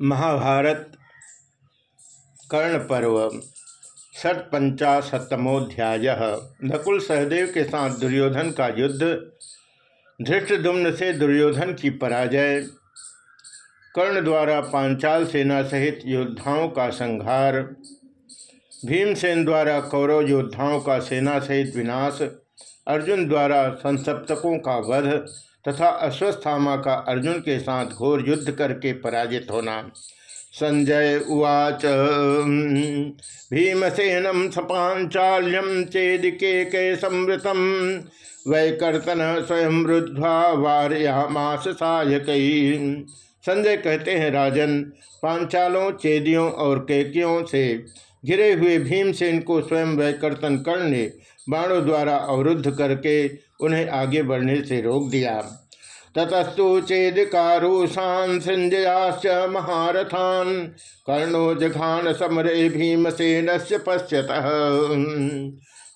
महाभारत, कर्ण पर्व षटपंचाशतमोध्याय नकुल सहदेव के साथ दुर्योधन का युद्ध धृष्टदुम्न से दुर्योधन की पराजय, कर्ण द्वारा पांचाल सेना सहित योद्धाओं का संहार, भीमसेन द्वारा कौरव योद्धाओं का सेना सहित विनाश, अर्जुन द्वारा संसप्तकों का वध तथा अश्वस्थामा का अर्जुन के साथ घोर युद्ध करके पराजित होना। संजय उवाच भीमसेनम सपाचाल्यम चेदिके के संवृतम। वैकर्तन स्वयं रुद्ध्वा वार्यामास सहायक संजय कहते हैं, राजन, पांचालों, चेदियों और केकियों से घिरे हुए भीमसेन को स्वयं वैकर्तन कर्ण ने बाणों द्वारा अवरुद्ध करके उन्हें आगे बढ़ने से रोक दिया। ततस्तु चेदिकारूषान संजयाश्च महारथान कर्णो जघान समरे भीमसेन से पश्यत।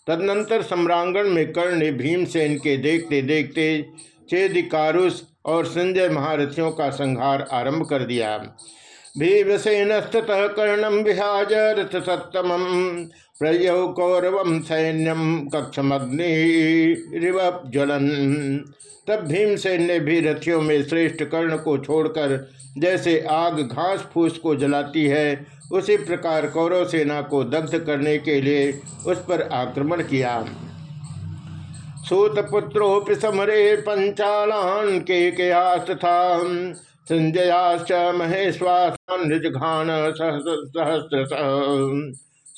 तदनंतर सम्रांगण में कर्ण भीमसेन के देखते देखते चेद चेदिकारुष और संजय महारथियों का संहार आरंभ कर दिया। भीमसेनस्तः कर्णम विहाज रथ सत्तम प्रयो कौरव सैन्यम कक्षमग्नि ज्वलन तब भीमसेन ने भी रथियों में श्रेष्ठ कर्ण को छोड़कर, जैसे आग घास फूस को जलाती है, उसी प्रकार कौरव सेना को दग्ध करने के लिए उस पर आक्रमण किया। सूतपुत्रोपि समरे पंचालान के तथा संजयाश्च महेश्वासान निजघान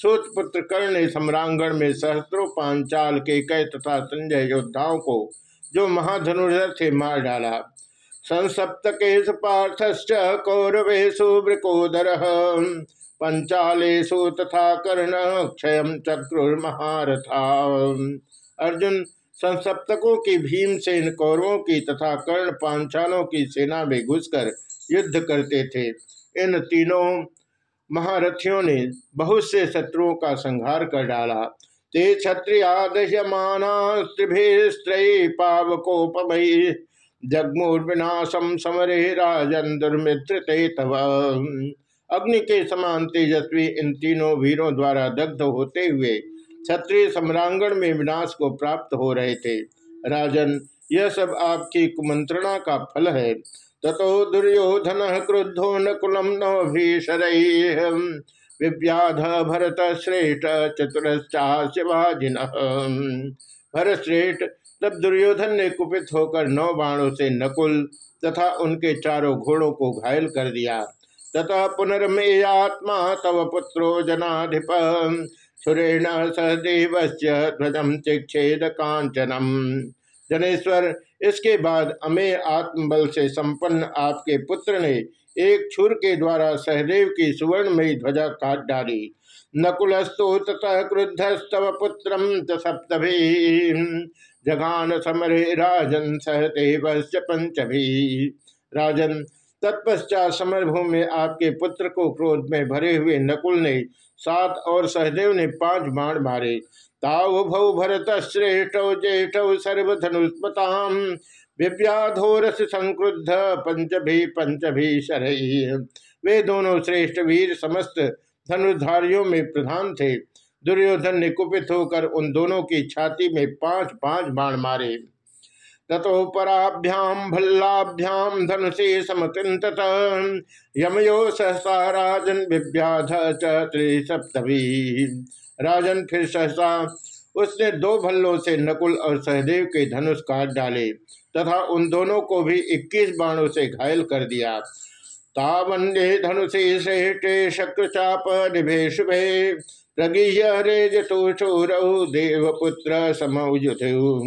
सहस्र सूतपुत्र कर्ण ने सम्रांगण में सहस्त्रों पांचाल के कई तथा संजय योद्धाओं को जो महाधनुर्धर से मार डाला। संसप्तकेश पार्थश्च कौरवेशु वृकोदर पंचालेशु तथा कर्ण क्षय चक्रुर्महारथा अर्जुन संसप्तकों की भीम से इन कौरवों की तथा कर्ण पांचालों की सेना में घुसकर युद्ध करते थे। इन तीनों महारथियों ने बहुत से शत्रुओं का संहार कर डाला। ते अग्नि के समान तेजस्वी इन तीनों वीरों द्वारा दग्ध होते हुए क्षत्रिय सम्रांगण में विनाश को प्राप्त हो रहे थे। राजन, यह सब आपकी कुमंत्रणा का फल है। ततो दुर्योधन क्रुद्धो न कुलम न भीषर। विव्याध भरत श्रेष्ठ चतुरश्चाशिवाजिन भरत श्रेष्ठ, तब दुर्योधन ने कुपित होकर नौ बाणों से नकुल तथा उनके चारों घोड़ों को घायल कर दिया। तथा पुनर्मेयात्मा तव पुत्रो जनाधिप। सुरेण सहदेव ध्वजम चिक्षेद कांचनम जनेश्वर इसके बाद अमेय आत्मबल से संपन्न आपके पुत्र ने एक छुर के द्वारा सहदेव की में ध्वजा काट डाली। नकुलस्तु ततः क्रुद्धस्तव पुत्र जगान समरे राजन सहदेव पंचभी। राजन तत्पश्चात समरभूमि में आपके पुत्र को क्रोध में भरे हुए नकुल ने सात और सहदेव ने पाँच बाण मारे। ताव भौ भरत श्रेष्ठ ज्येष्ठ सर्वधनुस्मताम। विव्याधोरस संक्रुद्ध पंचभी पंचभी शरही वे दोनों श्रेष्ठ वीर समस्त धनुधारियों में प्रधान थे। दुर्योधन ने कुपित होकर उन दोनों की छाती में पाँच पाँच बाण मारे। ततो पराभ्याम भल्लाभ्याम धनुषे समतित यमयो सहसा राजन विव्याध त्रिसप्तभी राजन फिर सहसा, उसने दो भल्लों से नकुल और सहदेव के धनुष काट डाले, तथा उन दोनों को भी इक्कीस बाणों से घायल कर दिया। तावंदे धनुषे श्रेष्ठे शक्र चाप निभे शुभे प्रगीय रेजतु देवपुत्र समयुधु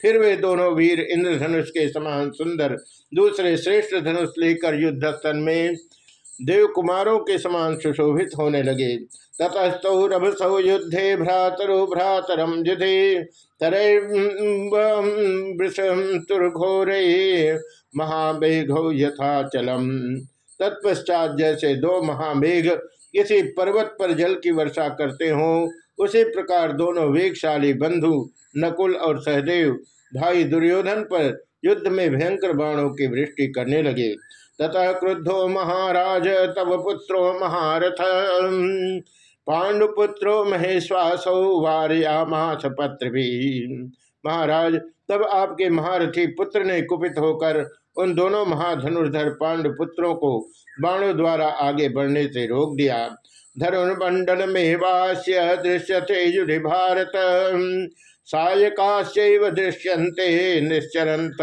फिर वे दोनों वीर इंद्रधनुष के समान सुंदर, दूसरे श्रेष्ठ धनुष लेकर युद्ध स्थल में देव कुमारों के समान सुशोभित होने लगे। ततस्तौ रभसौ युद्धे भ्रातरो भ्रातरम युधे तरघोरे, महामेघौ यथा चलम। तत्पश्चात जैसे दो महामेघ किसी पर्वत पर जल की वर्षा करते हों उसी प्रकार दोनों वेगशाली बंधु, नकुल और सहदेव, भाई दुर्योधन पर युद्ध में भयंकर बाणों की वृष्टि करने लगे। तथा क्रुद्धो महाराज, तव पुत्रो महारथ। पांडुपुत्रो महेश्वासौ वार्यामास पत्र भी महाराज तब आपके महारथी पुत्र ने कुपित होकर उन दोनों महाधनुर्धर पांडु पुत्रों को बाणों द्वारा आगे बढ़ने से रोक दिया। धनुर्मंडल में वास्य दृश्यते युधि भारत। सायकाश्चैव दृश्यन्ते निश्चरंत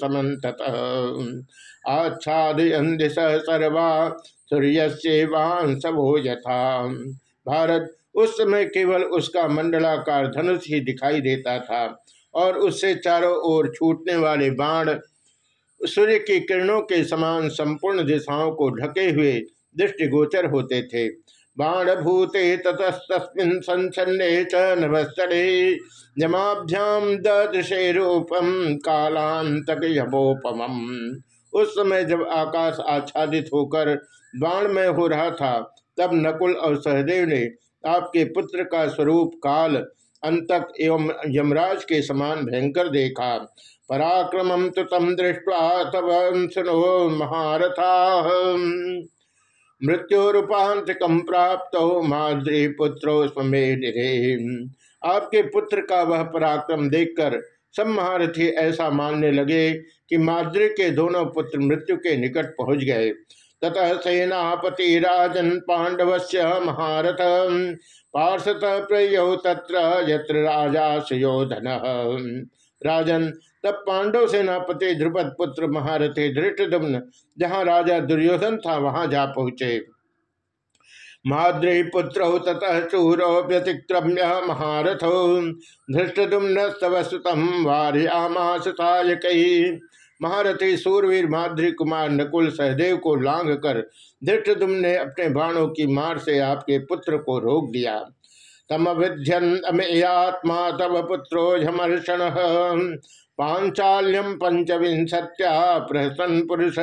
समत आच्छादयन सर्वा सूर्य सबो यथा भारत उस समय केवल उसका मंडलाकार धनुष ही दिखाई देता था। और उससे चारों ओर छूटने वाले बाण सूर्य की किरणों के समान संपूर्ण दिशाओं को ढके हुए दृष्टिगोचर होते थे। बाण भूते ततस्तस्मिन् च नभस्तरे रूपम कालांतक उस समय जब आकाश आच्छादित होकर बाण में हो रहा था, तब नकुल और सहदेव ने आपके पुत्र का स्वरूप काल अंतक एवं यमराज के समान भयंकर देखा। पराक्रम तो तम दृष्टवा तब सुनो महारथा। मृत्युरूपांतिकम प्राप्त हो माद्री पुत्रो आपके पुत्र का वह पराक्रम देखकर सब महारथी ऐसा मानने लगे कि माद्री के दोनों पुत्र मृत्यु के निकट पहुँच गए। ततः सेनापति राजन पांडव से महारथ। पार्षद प्रयो तत्र, यत्र राजा सुयोधन। राजन, तब पांडव सेनापति ध्रुपद पुत्र महारथी धृष्टुम्न जहाँ राजा दुर्योधन था, वहाँ जा पहुँचे। माद्री पुत्र ततः चूरो व्यतिक्रम्य महारथो। धृष्टुम्न स्तवस्तम वार्यामास महारथी सूरवीर माद्री कुमार नकुल सहदेव को लांग कर धृष्टुम ने अपने बाणों की मार से आपके पुत्र को रोक दिया। तम विध्यन अमेयात्मा तव पुत्रो झमर्षण। पांचाल्यम पंचविंशत्या प्रहसन पुरुष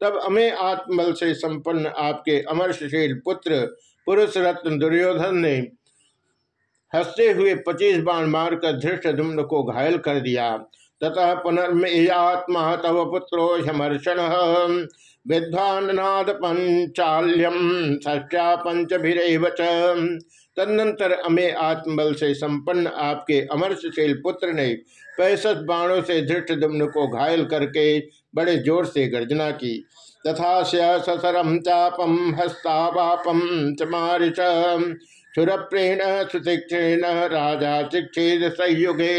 तब अमे आत्मबल से संपन्न आपके अमरशील पुत्र पुरुष रत्न दुर्योधन ने हँसते हुए पच्चीस बाण मारकर धृष्ट को घायल कर दिया। ततः पुनर्मेयात्मा तव पुत्रो हमर्षण विद्वान्नाद पंचाल्यम ष्टा पंचभिव तदनंतर अमे आत्मबल से संपन्न आपके अमरशील पुत्र ने पैंसठ बाणों से धृष्ट दुम्न को घायल करके बड़े ज़ोर से गर्जना की। तथा ससरम चापम हस्तावापम चमारिच क्षुरप्रेण सुशिक्षेण राजा शिक्षेद संयुगे।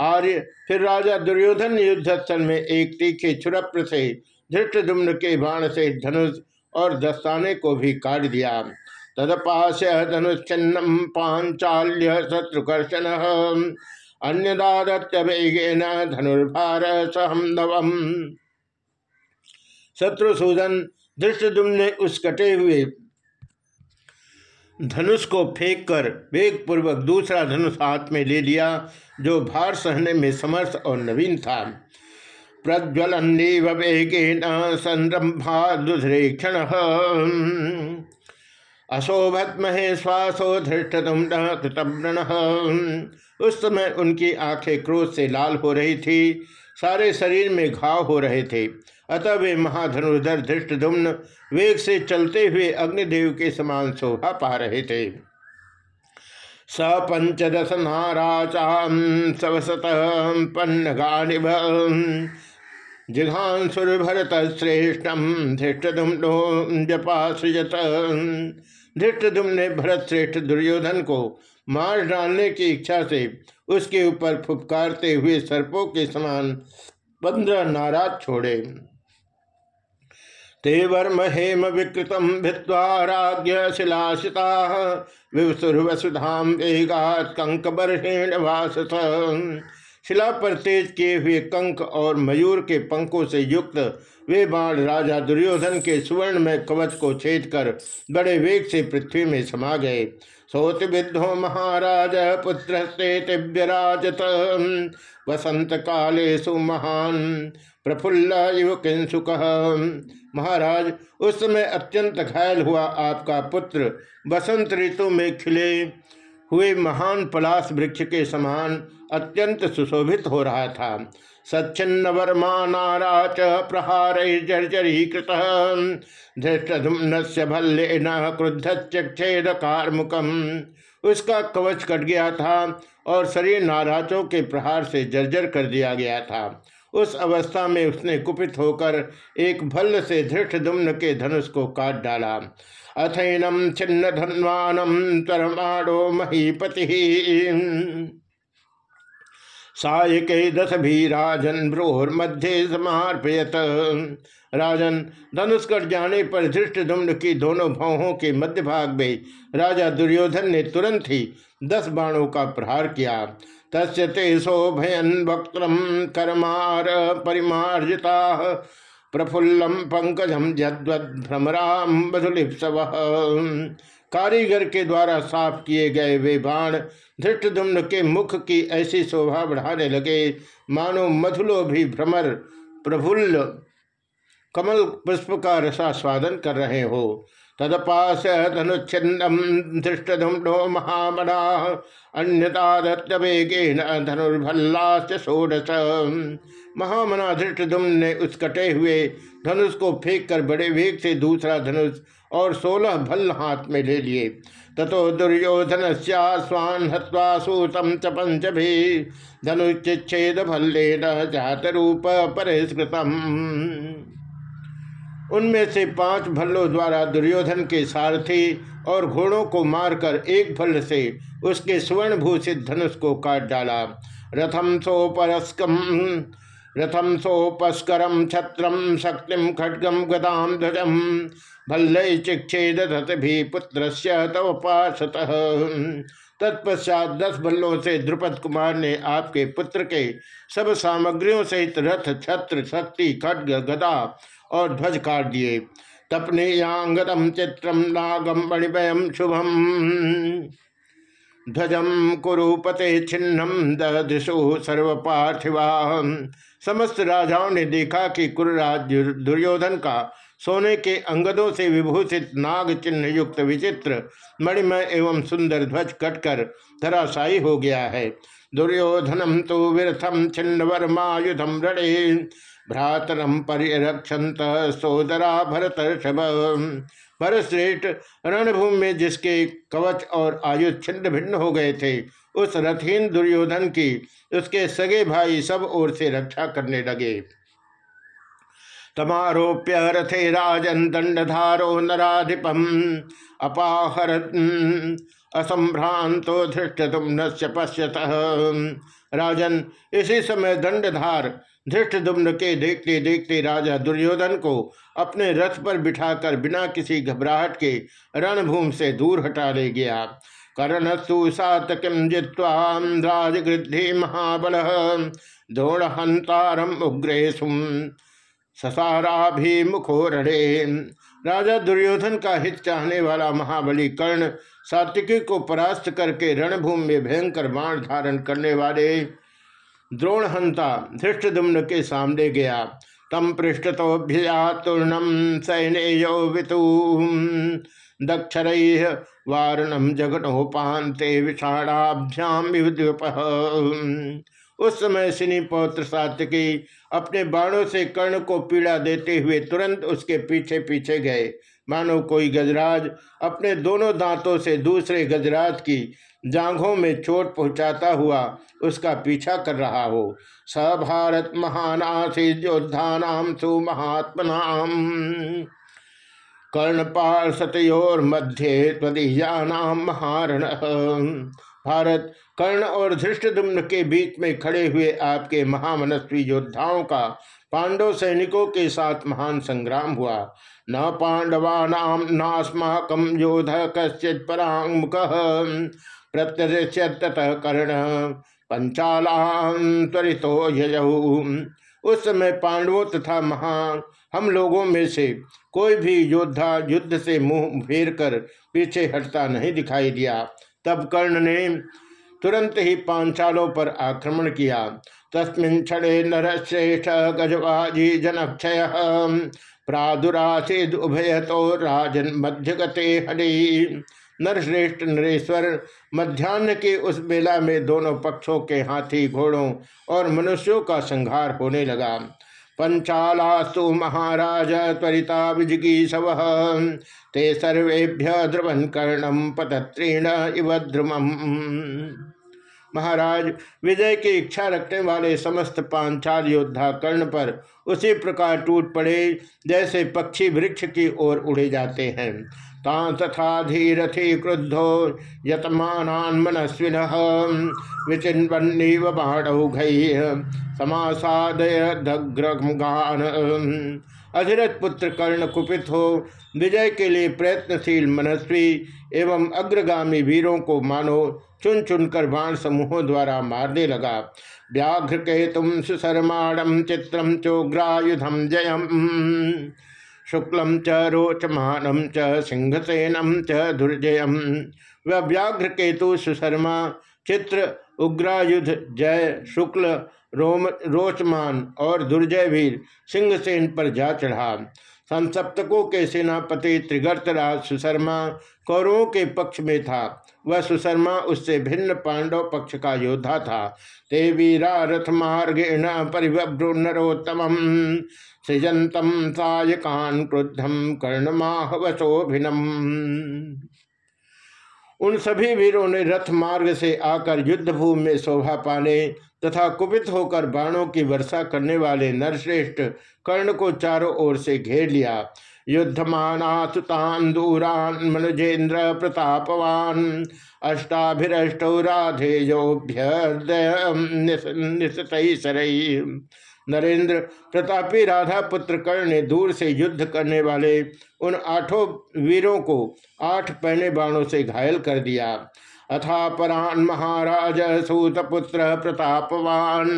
आर्य, फिर राजा दुर्योधन युद्धस्थल में एक तीखे छुरप्र से धृष्टुम्न के बाण से धनुष और दस्ताने को भी काट दिया। तदपाश धनुष्छन्नम पांचाल्य शत्रुकर्षण। अन्यदादत्य वेगेन धनुर्भार सहम नवम। शत्रुसूदन धृष्टुम ने उस कटे हुए धनुष को फेंक कर वेग पूर्वक दूसरा धनुष हाथ में ले लिया, जो भार सहने में समर्थ और नवीन था। प्रज्वलन्नीव वेगेन संरंभादुधरे क्षण। अशोभत महेश्वासो धृष्टुम कृतव्रण उस समय उनकी आँखें क्रोध से लाल हो रही थी। सारे शरीर में घाव हो रहे थे। अतः वे महाधनुर्धर धृष्टुम्न वेग से चलते हुए अग्निदेव के समान शोभा पा रहे थे। स पंचदश नाराचाम सवसत पन्नगानिभ जिघांसुरभरत श्रेष्ठम धृष्टुम्नो जपासृजत धृष्टुम ने भरत श्रेष्ठ दुर्योधन को मार डालने की इच्छा से उसके ऊपर फुपकारते हुए सर्पों के समान पंद्रह नाराज़ छोड़े। तेवर्म हेम विकृतम भित्वाराज्य शिलाशिता विवसुर्वसुधाम वेगात कंक बर्हेण वास शिला पर तेज किए हुए कंक और मयूर के पंखों से युक्त वे बाण राजा दुर्योधन के सुवर्ण में कवच को छेद कर बड़े वेग से पृथ्वी में समा गए। सोत विद्धो महाराज पुत्र से राजत वसंत काले सुमहान प्रफुल्ल युव किंसुक महाराज उस समय अत्यंत घायल हुआ आपका पुत्र बसंत ऋतु में खिले हुए महान पलाश वृक्ष के समान अत्यंत सुशोभित हो रहा था। सच्छिन्न वर्मा नाराच प्रहार जर्जरीकृत। धृष्टधुम्न से भल्ले न क्रुद्धच्छेद कार्मुकम उसका कवच कट गया था और शरीर नाराजों के प्रहार से जर्जर कर दिया गया था। उस अवस्था में उसने कुपित होकर एक भल्ल से धृष्ट दुम्न के धनुष को काट डाला। अथैनम छिन्न धनवानम तरमाणो महीपति। सायके दस भी राजन ब्रोहर मध्य समर्पयत। राजन धनुष कट जाने पर धृष्ट दुम्न की दोनों भावों के मध्य भाग में राजा दुर्योधन ने तुरंत ही दस बाणों का प्रहार किया। तस्य तेसो भयन वक्त कर्मार परिमार्जिता। प्रफुल्लम पंकजम जद्वद्भ्रमराम मधुलिप्सव कारीगर के द्वारा साफ़ किए गए वे बाण धृष्टुम्न के मुख की ऐसी शोभा बढ़ाने लगे। मानो मधुलो भी भ्रमर, प्रफुल्ल, कमल पुष्प का रसास्वादन कर रहे हो। तदपास धनुच्छिन्नम धृष्टधुम्नो महामना अन्यता दत्तवेगेन धनुर्भल्लास षोडश। महामना धृष्टधुम ने उस कटे हुए धनुष को फेंक कर बड़े वेग से दूसरा धनुष और सोलह भल्ल हाथ में ले लिए। ततो दुर्योधन स्वान हवा सूतम च पंच भी धनुच्छेद भल्ले न जात रूप परिष्कृतम। उनमें से पाँच भल्लों द्वारा दुर्योधन के सारथी और घोड़ों को मारकर एक भल्ल से उसके स्वर्ण भूषित धनुष को काट डाला। रथम सोपरस्कम। रथम सोपस्करम छत्रम शक्तिम खड्गम गदाम ध्वजम भल्ल चिक्षेद भी पुत्र तव पाशत तत्पश्चात दस भल्लों से द्रुपद कुमार ने आपके पुत्र के सब सामग्रियों सहित रथ, छत्र, शक्ति, खड्ग, गदा और ध्वज काट दिए। तपने यांगतम चित्रम नागम मणिमयम शुभम ध्वजम कुरुपते छिन्नम दिशो सर्व पार्थिवा समस्त राजाओं ने देखा कि कुरराज दुर्योधन का सोने के अंगदों से विभूषित नाग चिन्ह युक्त विचित्र, मणिमय एवं सुंदर ध्वज कटकर धराशायी हो गया है। दुर्योधनम तो विरथम छिन्न वर्मायुधम रणे भ्रातरम परिरक्षंत सोदरा भरत भरत श्रेष्ठ रणभूमि में जिसके कवच और आयुध छिन्न भिन्न हो गए थे उस रथहीन दुर्योधन की, उसके सगे भाई सब ओर से रक्षा करने लगे। तमारोप्य रथे राजन दंडधारो नराधिपम अपाहर असंभ्रांतो धृष्ट तुम पश्यत। राजन, इसी समय दंडधार धृष्ट दुम्न के देखते देखते राजा दुर्योधन को अपने रथ पर बिठाकर बिना किसी घबराहट के रणभूमि से दूर हटा ले गया। कर्णस्तु सातकिम जित्वा राजगृद्धि महाबल द्रोण हंतारम उग्रेशुम ससाराभिमुखो रणे। राजा दुर्योधन का हित चाहने वाला महाबली कर्ण सात्विकी को परास्त करके रणभूमि में भयंकर बाण धारण करने वाले द्रोणहंता धृष्टदुम्न के सामने गया। तम पृष्ठतोभ्यया तूर्णम सैन्यो वितु। दक्षर वारणम जगनोपांते विषाणाभ्याम उस समय सिनी पौत्र सात्यकी अपने बाणों से कर्ण को पीड़ा देते हुए तुरंत उसके पीछे पीछे गए। मानो कोई गजराज अपने दोनों दांतों से दूसरे गजराज की जांघों में चोट पहुंचाता हुआ उसका पीछा कर रहा हो। स भारत महानासी योद्धा नाम सु कर्ण पार्षतोर मध्य तदीयानाम महारण। भारत, कर्ण और धृष्टदुम्न के बीच में खड़े हुए आपके महामनस्वी योद्धाओं का पांडव सैनिकों के साथ महान संग्राम हुआ। न पांडवानाम नास्माकम योध कश्चित परांगमुख प्रत्यक्ष कर्ण पंचालांतरितो उस समय पांडवों तथा महा हम लोगों में से कोई भी योद्धा युद्ध से मुँह फेर कर पीछे हटता नहीं दिखाई दिया। तब कर्ण ने तुरंत ही पांचालों पर आक्रमण किया। तस्मिन क्षणे नरश्रेष्ठ गजवाजी जनक्षय प्रादुरासिद उभय तो राजन मध्यगते हरि नरश्रेष्ठ नरेश्वर मध्यान्ह के उस बेला में दोनों पक्षों के हाथी घोड़ों और मनुष्यों का संहार होने लगा। पंचालास्तु महाराज त्वरिता सव ते सर्वेभ्य ध्रुवन कर्णम पतत्रीण इव ध्रुवम महाराज, विजय की इच्छा रखने वाले समस्त पांचाल योद्धा कर्ण पर उसी प्रकार टूट पड़े जैसे पक्षी वृक्ष की ओर उड़े जाते हैं। तथा धीरथि क्रुद्धो यतमान मनस्विन विचिन्वन्नीव बाणौघ दग्रगान अधिरथ पुत्र कर्ण कुपित हो, विजय के लिए प्रयत्नशील मनस्वी एवं अग्रगामी वीरों को मानो चुन चुनकर बाण समूहों द्वारा मारने लगा। व्याघ्र के तुम सुशर्माणम चित्रम चोग्रायुधम जयम। शुक्लम च रोचमानम च सिंहसेनम च दुर्जयम व्याघ्र केतु सुशर्मा, चित्र, उग्रायुध, जय, शुक्ल, रोम, रोचमान और दुर्जय वीर सिंहसेन पर जा चढ़ा। संसप्तकों के सेनापति त्रिगर्तराज सुशर्मा कौरवों के पक्ष में था। वह सुशर्मा उससे भिन्न पांडव पक्ष का योद्धा था। ते वीरा रथ मार्गेण परिव्रुनरोत्तम सृजंतम सायकान क्रुद्धम कर्णमाहवशोभिनम। उन सभी वीरों ने रथ मार्ग से आकर युद्ध भूमि में शोभा पाने तथा कुपित होकर बाणों की वर्षा करने वाले नरश्रेष्ठ कर्ण को चारों ओर से घेर लिया। युद्धमानासुतान दूरान मनुजेन्द्र प्रतापवान। अष्टाभिष्टौ राधेयोभ्य नरेंद्र प्रतापी राधा पुत्र कर्ण ने दूर से युद्ध करने वाले उन आठों वीरों को आठ पहने बाणों से घायल कर दिया। अथा परान महाराज सूतपुत्र प्रतापवान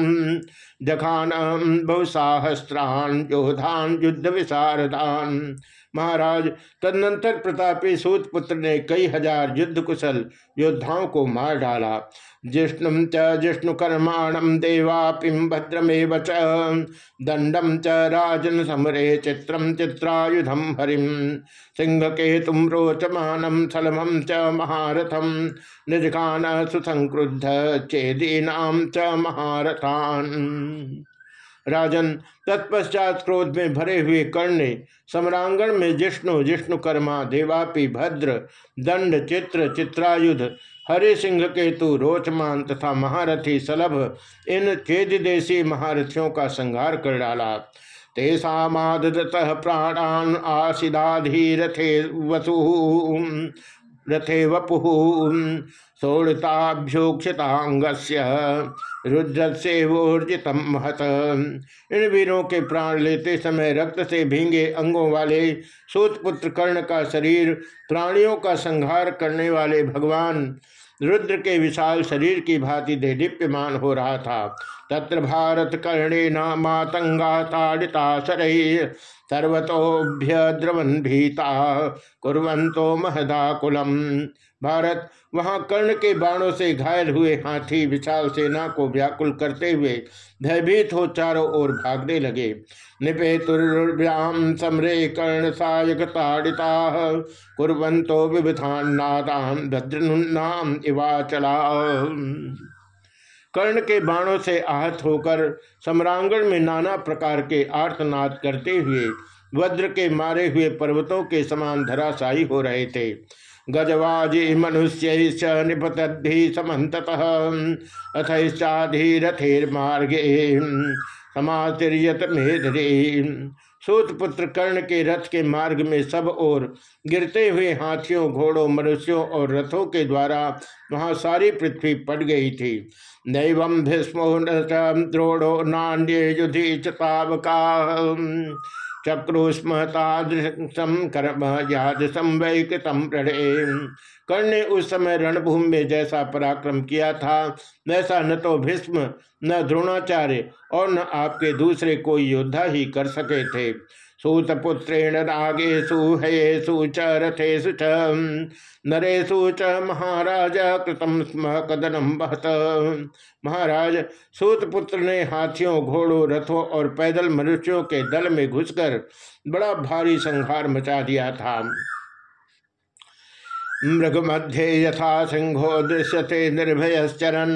जखान बहुसाहस्रान योधान, युद्ध विशारदान। महाराज, तदनंतर प्रतापी सूत पुत्र ने कई हज़ार युद्ध कुशल योद्धाओं को मार डाला। जिष्णु च जिष्णुकर्माणम देवापिम भद्रमेव च। दंडम च राजन समरे चित्रम चित्रायुधम हरिम सिंह केतुम रोचमानम सलमम च महारथम निजखान सुसंक्रुद्ध चेदीनाम च महारथान। राजन, तत्पश्चात क्रोध में भरे हुए कर्ण सम्रांगण में जिष्णु, जिष्णुकर्मा, देवापि भद्र, दंड, चित्र, चित्रायुध, हरि सिंह केतु, रोचमान तथा महारथी सलभ, इन खेद देशी महारथियों का संहार कर डाला। तेषादत प्राणान आसिदाधीरथे वसु, रथे वपु। सोड़ताभ्योक्षतांग रुद्र से वोर्जित इन वीरों के प्राण लेते समय रक्त से भींगे अंगों वाले सूतपुत्र कर्ण का शरीर, प्राणियों का संहार करने वाले भगवान रुद्र के विशाल शरीर की भांति दे दीप्यमान हो रहा था। तत्र भारत कर्णे न मातंगा ताड़िता सरही सर्वतोभ्य द्रवन भीता कुरंतो महदाकुलम भारत वहाँ कर्ण के बाणों से घायल हुए हाथी विशाल सेना को व्याकुल करते हुए भयभीत हो चारों ओर भागने लगे। निपेतुर्व्याम समरे कर्ण सायक ताड़िता कुरंतो विविधान नादान भद्रनुन्नाम इवाचला। कर्ण के बाणों से आहत होकर सम्रांगण में नाना प्रकार के आर्तनाद करते हुए वज्र के मारे हुए पर्वतों के समान धराशायी हो रहे थे। गजवाजी मनुष्य निपतद्धि समत अथैश्चाधीरथेर्मार्गे समातिर्यत मेधरे सूतपुत्र कर्ण के रथ के मार्ग में सब ओर गिरते हुए हाथियों, घोड़ों, मनुष्यों और रथों के द्वारा वहाँ सारी पृथ्वी पट गई थी। नैव भीष्मो द्रोणो नान्य युधि चावका चक्रुष्म कर्ण ने उस समय रणभूमि में जैसा पराक्रम किया था, वैसा न तो भीष्म, न द्रोणाचार्य और न आपके दूसरे कोई योद्धा ही कर सके थे। सूतपुत्रेण नागेशु हयेषु च रथेषु च नरेशु च महाराज कृतम स्म कदनम बहत महाराज, सूतपुत्र ने हाथियों, घोड़ों, रथों और पैदल मनुष्यों के दल में घुसकर बड़ा भारी संहार मचा दिया था। मृग मध्य यथा सिंहो दृश्यते निर्भयश्चरन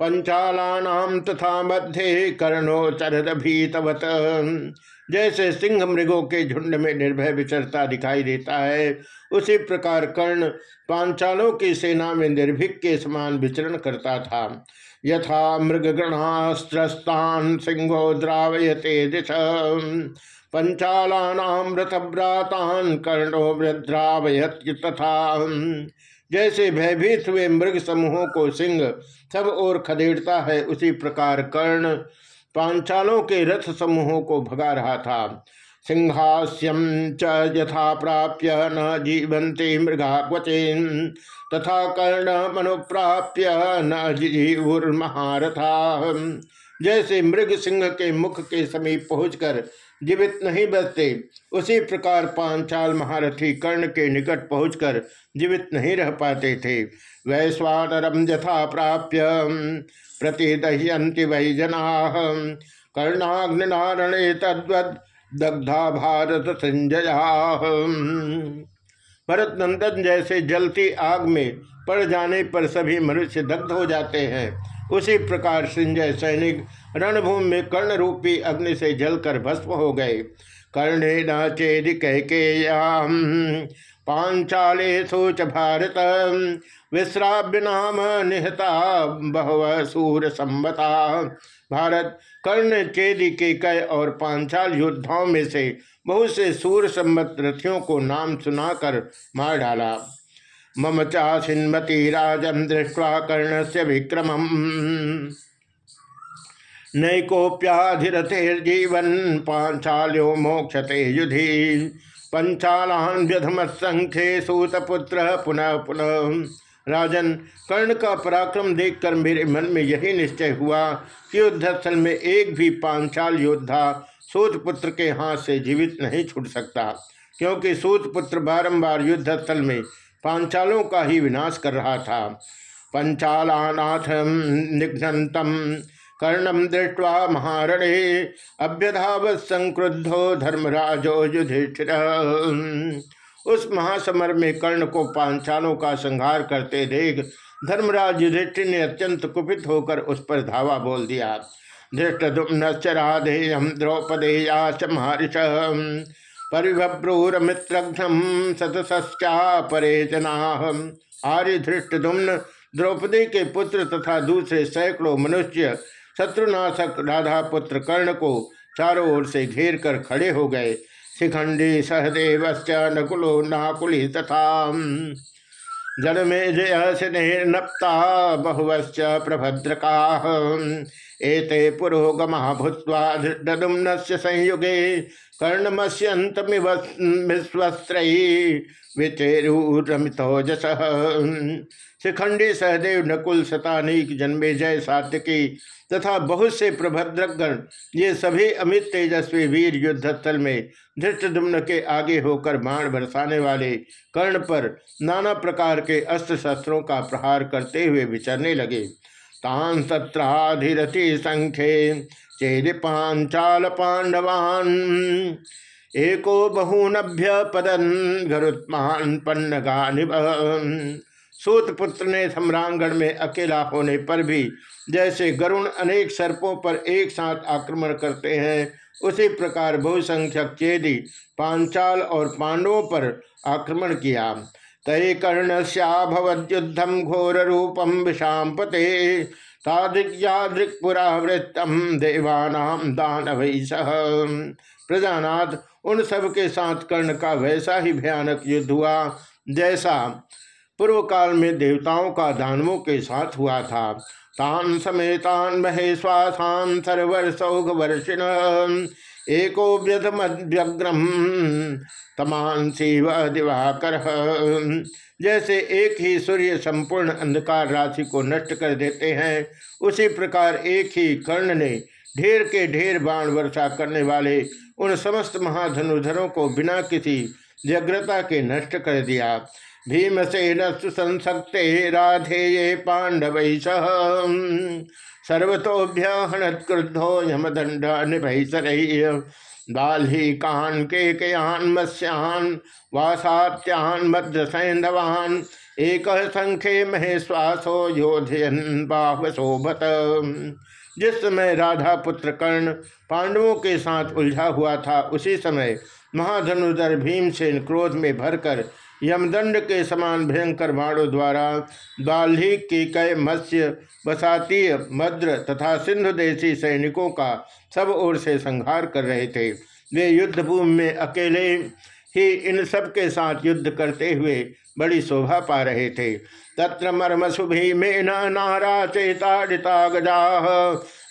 पंचालानाम तथा मध्य कर्णो चरद भीतवत जैसे सिंह मृगों के झुंड में निर्भय विचरता दिखाई देता है, उसी प्रकार कर्ण पांचालों की सेना में निर्भीक के समान विचरण करता था। यथा मृगगणास्त्रस्तान सिंहो द्रावयते दिश। पंचालानाम रथभ्रातान कर्णो वृद्रावयत तथा। जैसे भयभीत हुए मृग समूहों को सिंह सब ओर खदेड़ता है, उसी प्रकार कर्ण पांचालों के रथ समूहों को भगा रहा था। सिंहास्यम च यथा प्राप्य न जीवंते मृगा क्वचेन तथा कर्ण मनुप्राप्य न जीवुर्महारथा। जैसे मृग सिंह के मुख के समीप पहुंचकर जीवित नहीं बचते, उसी प्रकार पांचाल महारथी कर्ण के निकट पहुंचकर जीवित नहीं रह पाते थे। वैश्वानरम यथा प्राप्य प्रतिदह्यंति वही जना। कर्णाग्निनारणे तद्वद दग्धा भारत संजया। भरत नंदन जैसे जलती आग में पड़ जाने पर सभी मनुष्य दग्ध हो जाते हैं। उसी प्रकार संजय सैनिक रणभूमि में कर्ण रूपी अग्नि से जलकर भस्म हो गए। कर्णे न चेद कह के पांचाले सोच भारत। विश्राव्य नाम निहता बहव सूर संबता भारत, कर्ण चेदी के कय और पांचाल योद्धाओं में से बहुत से सूर सम्मत रथियों को नाम सुनाकर मार डाला। मम चाशिन्मती राजम दृष्टवा कर्ण से विक्रम नैकोप्याधिरथेर्जीवन पांचाल्यो मोक्षते युधि। पंचालान व्यधमत्संख्ये सूतपुत्र पुनः पुनः। राजन कर्ण का पराक्रम देखकर मेरे मन में यही निश्चय हुआ कि युद्धस्थल में एक भी पांचाल योद्धा सूतपुत्र के हाथ से जीवित नहीं छूट सकता, क्योंकि सूतपुत्र बारंबार युद्धस्थल में पांचालों का ही विनाश कर रहा था। पंचालानाथ निघ्नतम। कर्णम दृष्टवा महारणे अभ्यधावत संक्रुद्धो धर्मराजो युधिष्ठिर। उस महासमर में कर्ण को पांचालों का संहार करते देख धर्मराज युधिष्ठिर ने अत्यंत कुपित होकर उस पर धावा बोल दिया। धृष्टुम्नश्च राधेयम द्रौपदेया च परिभ्रूर मित्रघ्नम सतसश्चा परे जना। आर्य धृष्टुम्न द्रौपदी के पुत्र तथा दूसरे सैकड़ों मनुष्य शत्रुनाशक राधा पुत्र कर्ण को चारों ओर से घेर कर खड़े हो गए। शिखंडी सहदेव नकुलो नाकुली तथा जन जय नप्ता बहुवश्च प्रभद्रका। एते पुरोगमा भूत्वा ददुम्न संयुगे कर्णमस्यंतमिवस्त्रयी विचेरुरमितोजस। शिखंडी सहदेव नकुल शतानीक जन्मे जय सात्यकी तथा बहुत से प्रभद्रगण ये सभी अमित तेजस्वी वीर युद्धस्थल में धृष्टुम्न के आगे होकर बाण बरसाने वाले कर्ण पर नाना प्रकार के अस्त्र शस्त्रों का प्रहार करते हुए विचरने लगे। तान सत्राधिरथि संख्ये चेद पांचाल पांडवान एको बहूनभ्य पदन गरुत्मान पन्नगा सूत पुत्र ने सम्रांगण में अकेला होने पर भी जैसे गरुण अनेक सर्पों पर एक साथ आक्रमण करते हैं, उसी प्रकार बहुसंख्यक चेदी, पांचाल और पांडवों पर आक्रमण किया। तय कर्ण श्याभवद्युद्धम घोर रूपम विषाम पते तादृक्पुरावृतम देवानाम दानव प्रजानाथ, उन सब के साथ कर्ण का वैसा ही भयानक युद्ध हुआ जैसा पूर्व काल में देवताओं का दानवों के साथ हुआ था। तान समेतान महेश्वासान सरवर सौघ वर्षिण एको व्यग्रम तमान शिव दिवाकर। जैसे एक ही सूर्य संपूर्ण अंधकार राशि को नष्ट कर देते हैं, उसी प्रकार एक ही कर्ण ने ढेर के ढेर बाण वर्षा करने वाले उन समस्त महाधनुधरों को बिना किसी व्यग्रता के नष्ट कर दिया। भीमसेन सुसंसक्ते राधेये पांडव सह। सर्वतोभ्य क्रुद्धो यमदंड निभय दाल्हिकान के कयान मत्स्यान वासात्यान मध्य सैंधवान एक संख्य महेश्वासो योधयन बाहवशोभत जिस समय राधा पुत्र कर्ण पांडवों के साथ उलझा हुआ था, उसी समय महाधनुधर भीमसेन क्रोध में भरकर यमदंड के समान भयंकर बाणों द्वारा बाल्ही की कय मत्स्य बसातीय मद्र तथा सिंधु देशी सैनिकों का सब ओर से संहार कर रहे थे। वे युद्धभूमि में अकेले ही इन सब के साथ युद्ध करते हुए बड़ी शोभा पा रहे थे। तत्र मर्म शुभि में नारा चेताड़िता गजा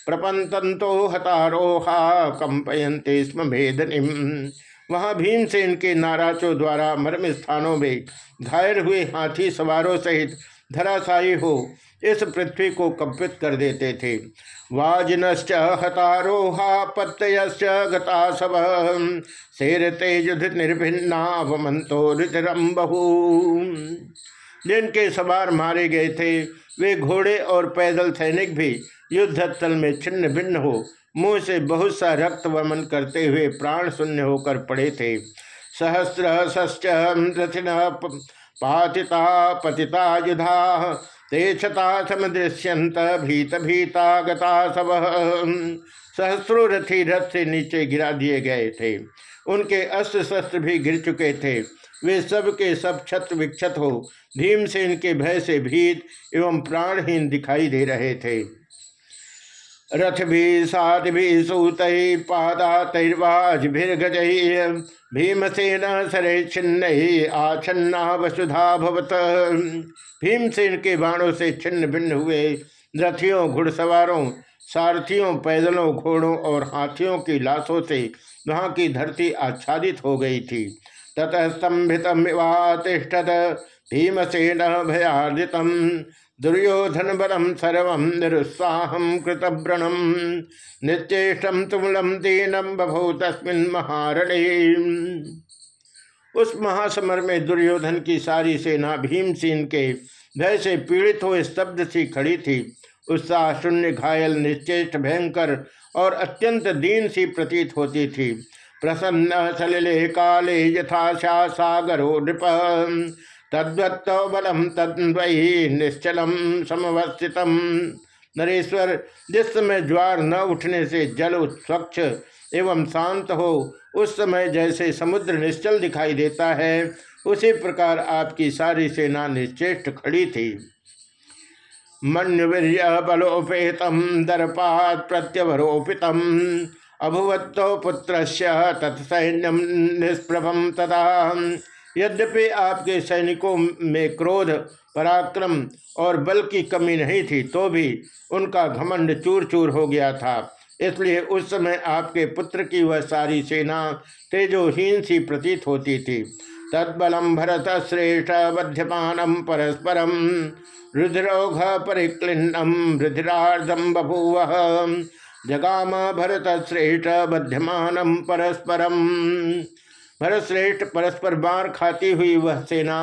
प्रपंतो हतारोहा कंपयंते स्म भेदनिम वहाँ भीमसेन के नाराचों द्वारा मर्म स्थानों में घायल हुए हाथी सवारों सहित धराशायी हो इस पृथ्वी को कंपित कर देते थे। वाजिनश्च हतारोहा पत्तयश्च गता सब शेर तेजुध निर्भिन्ना रुचिरम बहु जिनके सवार मारे गए थे, वे घोड़े और पैदल सैनिक भी युद्ध स्थल में छिन्न भिन्न हो मुँह से बहुत सा रक्त वमन करते हुए प्राण शून्य होकर पड़े थे। सहस्र सश्चिन पातिता, पतिता युधा ते छता समदृश्यंत भीत भीता गता सब सहस्रो रथी रथ से नीचे गिरा दिए गए थे। उनके अस्त्र शस्त्र भी गिर चुके थे। वे सब के सब छत विक्षत हो भीमसेन के भय से भीत एवं प्राणहीन दिखाई दे रहे थे। रथ भी सात भी सूत पादा तैर्वाज भीर्गज भीमसेन सरे छिन्न ही आछन्ना वसुधा भवत। भीमसेन के बाणों से छिन्न भिन्न हुए रथियों, घुड़सवारों, सारथियों, पैदलों, घोड़ों और हाथियों की लाशों से वहाँ की धरती आच्छादित हो गई थी। ततः स्तंभित भीमसेन भयादित दुर्योधन बलम सर्व निरुत्साहम कृत व्रणम निश्चेषम तुमलम दीनम बभू तस्मिन महारणे। उस महासमर में दुर्योधन की सारी सेना भीमसेन के भय से पीड़ित हो स्तब्ध सी खड़ी थी। उत्साह शून्य, घायल, निश्चेष्ट, भयंकर और अत्यंत दीन सी प्रतीत होती थी। प्रसन्न, सलिले, काले यथा सागरो नृप तद्वत्त बलम तद्वही निश्चलम समवस्थित नरेश्वर, जिस समय ज्वार न उठने से जल स्वच्छ एवं शांत हो, उस समय जैसे समुद्र निश्चल दिखाई देता है, उसी प्रकार आपकी सारी सेना निश्चेष्ट खड़ी थी। मन्युवीर बलोपेत, दर्पात प्रत्यवरोपित अभुवत पुत्र तत्सैन्यम निष्प्रभम तथा यद्यपि आपके सैनिकों में क्रोध, पराक्रम और बल की कमी नहीं थी तो भी उनका घमंड चूर चूर हो गया था। इसलिए उस समय आपके पुत्र की वह सारी सेना तेजोहीन सी प्रतीत होती थी। तत्बलम भरत श्रेष्ठ बध्यमान परस्परम रुद्रौघ परिक्लिन्नम रुद्रार्धम बभूव। जगाम भरत श्रेष्ठ बध्यमान परस्परम। भरत श्रेष्ठ परस्पर बार खाती हुई वह सेना